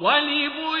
ولبيوتهم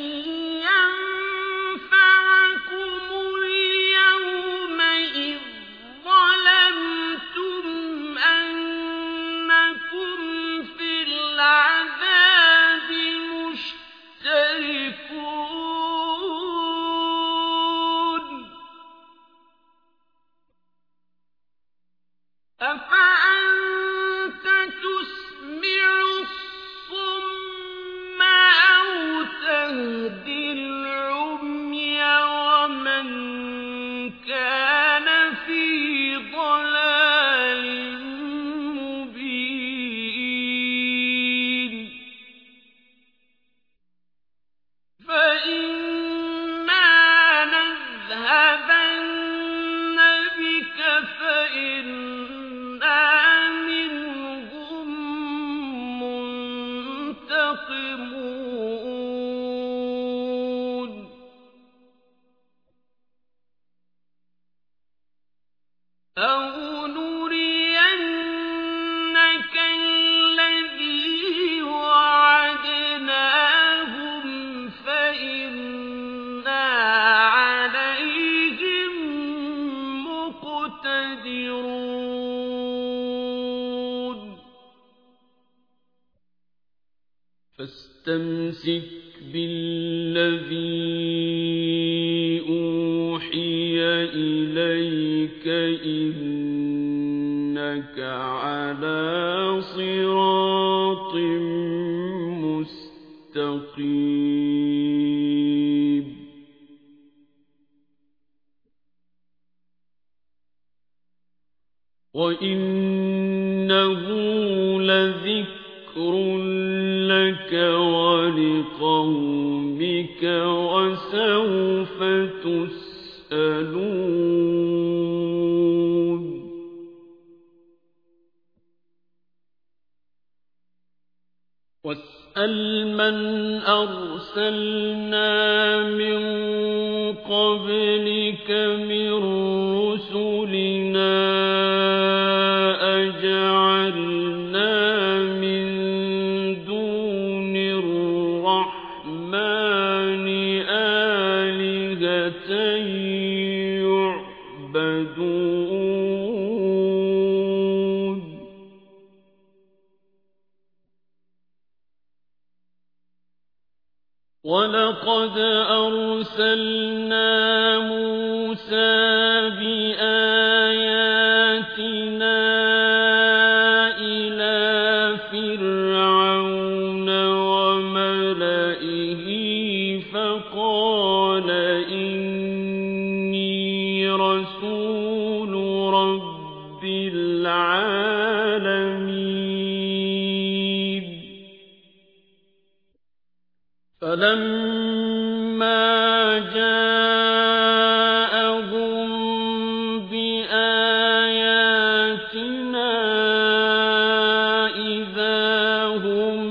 فاستمسك بالذي أوحي إليك إنك على صراط مستقيم. وإنه لذكر لك ولقومك وسوف تسألون. واسأل من أرسلنا من قبلك يعبدون ولقد أرسلنا موسى بآياتنا رسول رب العالمين. فلما جاءهم بآياتنا إذا هم